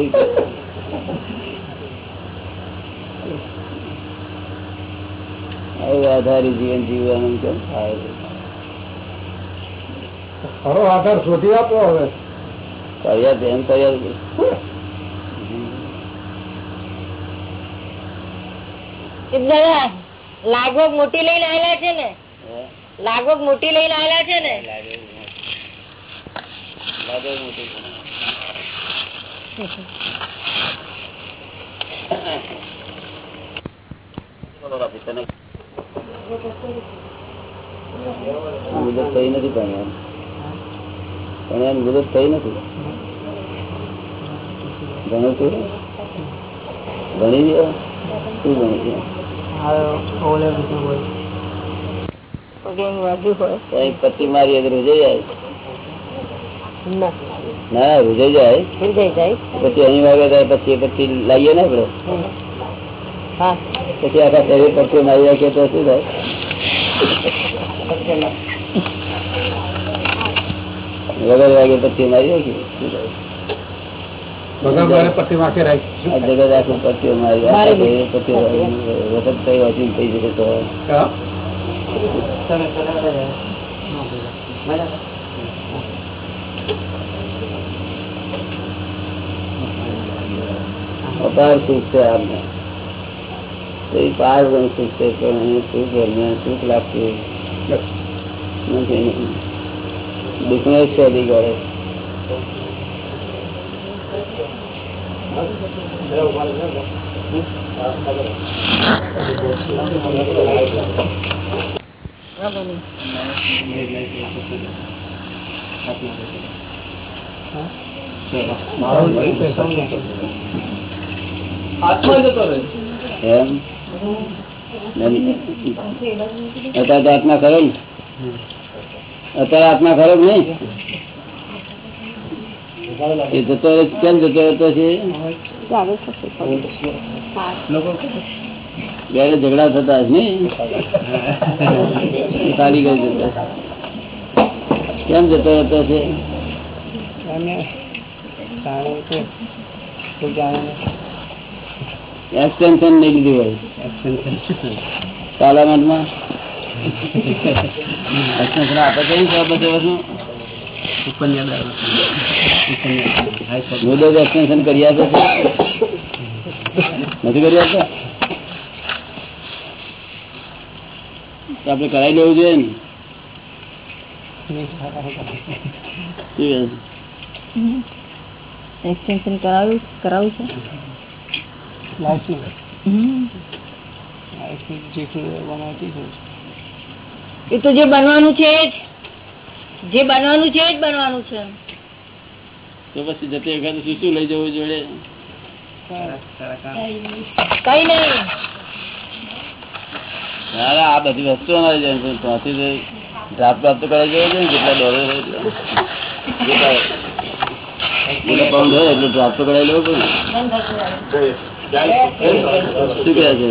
એવું આધારી જીવન જીવવાનું કેમ થાય છે? ખરો આધાર શોધી આપો હવે કર્યા છે એમ કર્યા છે. લાગવગ મોટી લઈને આવેલા છે ને? લાગવગ મોટી લઈને આવેલા છે ને લાગે એવું મુદત થઈ નથી પણ એમ. પણ એમ મુદત થઈ નથી. ભણ્યું તું ભણી ગયો શું ભણી ગયો પગે વાગ્યું હોય કઈ પટ્ટી મારી એટલે રૂજાઈ જાય? ના. ના રૂજાઈ જાય. ભૂજાઈ જાય. પછી અહીં વાગે ત્યારે પછી એ પટ્ટી લાવીએ ને આપડે હા પછી આખા શરીર પરથી મારી રાખીએ તો શું થાય? વગર વાગે પછી મારી રાખીએ શું થાય? પટ્ટી મારી. વખત કઈ વાંચી થઈ શકે તો. અપાર સુખ છે આમને એ પાર ગણું સુખ છે પણ એને સુખ દરમિયાન સુખ લાગતું નથી. દુઃખને જ શોધી આત્મા જતો રહે એમ? અત્યારે તો આત્મા ખરો અત્યારે આત્મા ખરો નહીં? એ જતો કેમ જતો હતો છે? ઝઘડા થતા નહીં. ચાલી ગયું જતો કેમ જતો હતો છે? એક્સટેન્શન નહીં લીધું હોય પાર્લામેન્ટમાં એક્સટેન્શન આપે છે ને છ બસો વર્ષનું મુદત એક્સટેન્શન કરી આપે છે નથી કરી આપતા તો આપણે કરાવી લેવું જોઈએ ને શું કહે છે? એક્સટેન્શન કરાવ્યું કરાવું છે એ તો જે બનવાનું છે જે. બનવાનું છે જ બનવાનું છે. તો પછી જતી વખતે શું શું લઈ જવું જોડે? કઈ નહીં. ના આ બધી વસ્તુઓ ના જાય ત્યાંથી *laughs* ડ્રાફ્ટ પ્રાપ્ત કરાવી જવું જોઈએ ને જેટલા ડોલર એટલું. ડ્રાફ્ટ કરાવી લેવું પડે. શું કહે છે?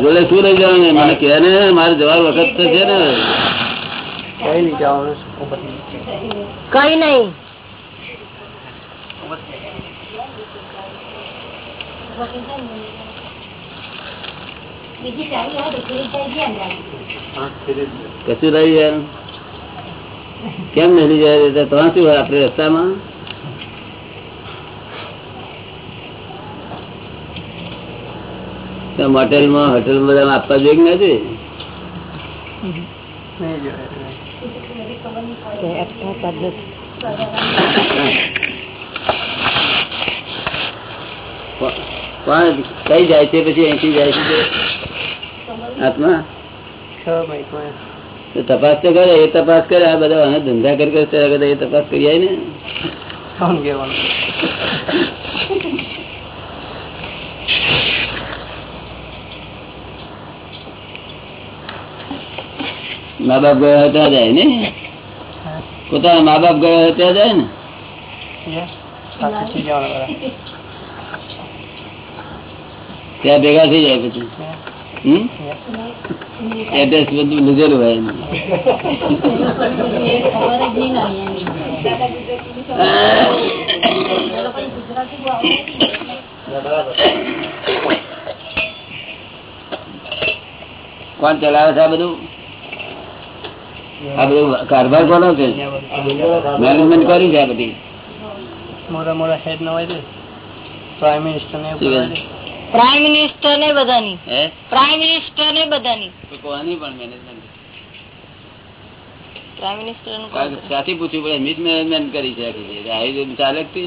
જોડે શું લઈ જવાનું મને કહે ને મારે જવાનો વખત તો છે ને. કઈ નહીં કશું રહી જાય? કેમ નહીં જાય? ત્રણ શું આપડે આપણે રસ્તામાં? હોટેલમાં, હોટેલ બધા આપવા જોઈએ કે નથી? પણ કઈ જાય છે પછી? અહીંથી જાય છે આત્મા તપાસ તો કરે, એ તપાસ કરે, આ બધા ધંધા કરે એ તપાસ કરી જાય ને મા બાપ ગયા હતા જાય ને? પોતાના મા બાપ ગયા હતા ત્યાં જાય ને? ત્યાં ભેગા થઈ જાય પછી? એડ્રેસ બધું લીધેલું હોય કોણ ચલાવે છે આ બધું? આ બધું કારભાર કોનો છે? મેનેજમેન્ટ કરી છે આ બધી? મોટા મોટા હેડ ના હોય પ્રાઇમ મિનિસ્ટર ને પ્રાઇમ મિનિસ્ટર ને બધાની. પ્રાઇમ મિનિસ્ટર ને બધાની. કોની પણ મેનેજમેન્ટ પ્રાઇમ મિનિસ્ટરનું કે ત્યાંથી પડે મિસ મેનેજમેન્ટ કરી છે આખી રીતે. આ રીતે ચાલે છે.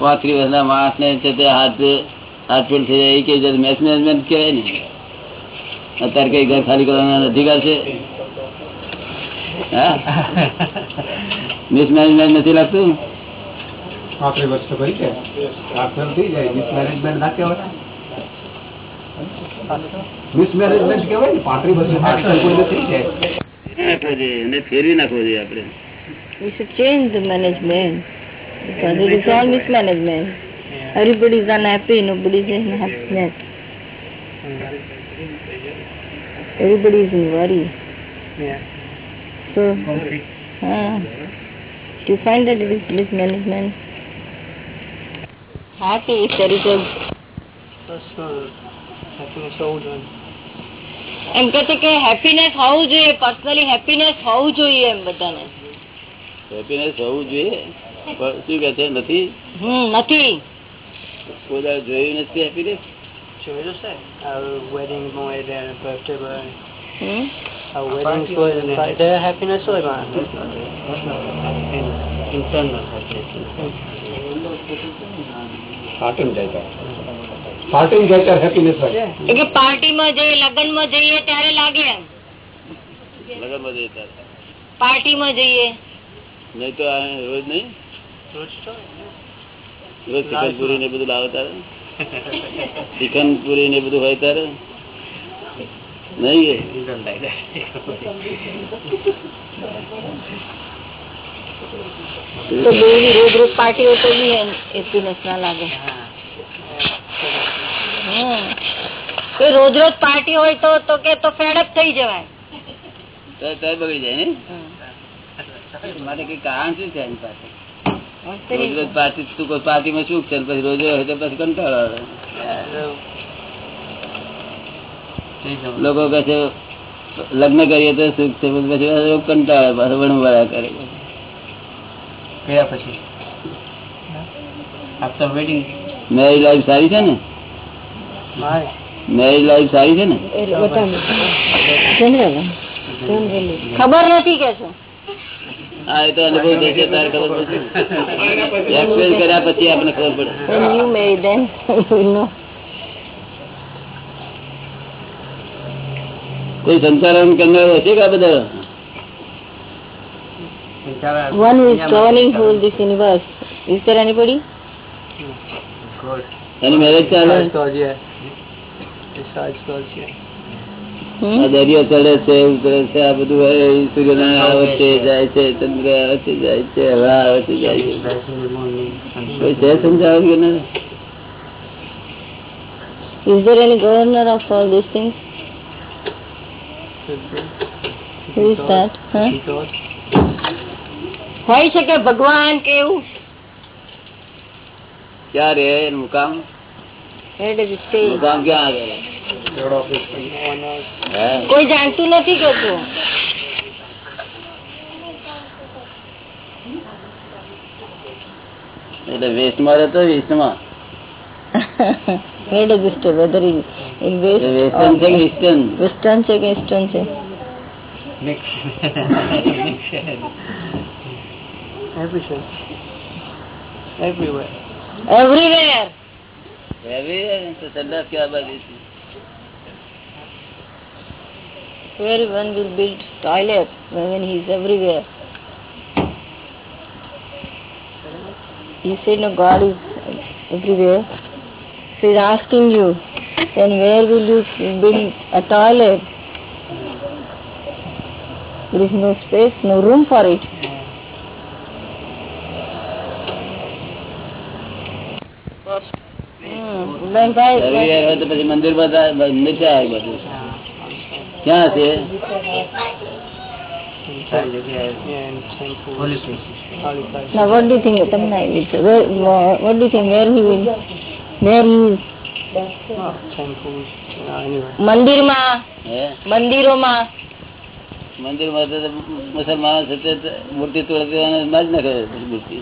પાંત્રીસ વર્ષના માણસ ને છે તે હાથ હાથ ફેલ થઈ જાય કે મિસ મેનેજમેન્ટ કહેવાય ને. અત્યારે કઈ ઘર ખાલી કરવાના અધિકાર છે? મિસમેનેજમેન્ટ નથી લાગતું? પાંત્રીસ વર્ષ તો કરી છે થઈ જાય. મિસમેનેજમેન્ટ ના કહેવાય. મિસમેનેજમેન્ટ કહેવાય ને પાંત્રી વર્ષ થઈ જાય ફેરવી નાખવો જોઈએ આપણે. We should change the management. Because it is all mismanagement. Everybody is unhappy, nobody is in happiness. Everybody is in worry. Yeah. So, uh, do you find that it is mismanagement? Happy if there is a એમ કે છે કે happiness હોવું જોઈએ personally happiness હોવું જોઈએ એમ બધાને happiness હોવું જોઈએ પણ શું કે છે નથી હમ નથી કોઈ જોયું નથી હેપીનેસ જોયેલું છે વેડિંગ હોય બર્થડે હોય હેપીનેસ હોય જાય હેપીનેસ હોય એટલે પાર્ટીમાં જઈએ લગ્નમાં જઈએ ત્યારે લાગે લગનમાં જઈએ ત્યારે. પાર્ટીમાં જઈએ. નહીં તો રોજ નહીં? રોજ ચિકન પૂરી ને બધું લાવે તારે *laughs* ચિકન પૂરી ને બધું હોય તારે નહીં તો બેવી રોજ રોજ પાર્ટી હોય તો બી હેપીનેસ ના લાગે. હમ. રોજ રોજ પાર્ટી હોય તો તો કે તો ફેડઅપ થઈ જવાય. તો બગડી જાય ને? મારે માટે કઈ કારણ શું છે એની પાસે. રોજ રોજ પાર્ટી તું કોઈ પાર્ટીમાં શું છે પછી રોજ રોજ પછી કંટાળો આવે લોકો કહે છે લગ્ન કરીએ તો સુખ છે પછી કંટાળે પાછું વણવાળા કરે ગયા પછી આફ્ટર વેડિંગ મેરી લાઈફ સારી છે ને મેરી લાઈફ સારી છે ને. ખબર નથી કે શું હા તો અનુભવ થશે તારે ખબર પડશે એક્સપિરિયન્સ કર્યા પછી આપણે ખબર પડે then you will know કોઈ સંચાલન કરનાર હશે કે આ બધા one who is governing whole this universe is there anybody Of course. Any marriage? It's any marriage ચાલે hmm? આ દરિયો ચડે છે ઉતરે છે આ બધું સૂર્યનારાયણ આવે છે જાય છે ચંદ્ર આવે છે જાય છે હવા આવે છે જાય છે. છે સમજાવ્યું ને is there any governor of all these things. Who is that? Huh? હોય શકે ભગવાન કે એવું? ક્યારે એનું મુકામ મુકામ ક્યાં હે? કોઈ જાણતું નથી કે શું એટલે વેસ્ટમાં રહેતો વેસ્ટમાં Where does it stay? Whether in, in west western છે કે or ઈસ્ટર્ન western છે કે eastern છે Everywhere. Everywhere. everywhere. Everywhere તો સંદાસ કેવા બાજુ છે Where one will build toilet when he is everywhere. He said, no, God is everywhere. So he's asking you, then where will you build a toilet? There is no space, no room for it. Hmm. Then why- Everywhere હોય તો પછી મંદિરમાં જા- મંદિર ક્યાં આવે બધું ક્યાં છે Now what do you think? તમને આવી છે. Where, wha- what do you think? Where he will? Where he is? મંદિરમાં હે મંદિરોમાં મંદિરમાં તો મુસલમાનો છે મૂર્તિ તોડતી માં મૂર્તિ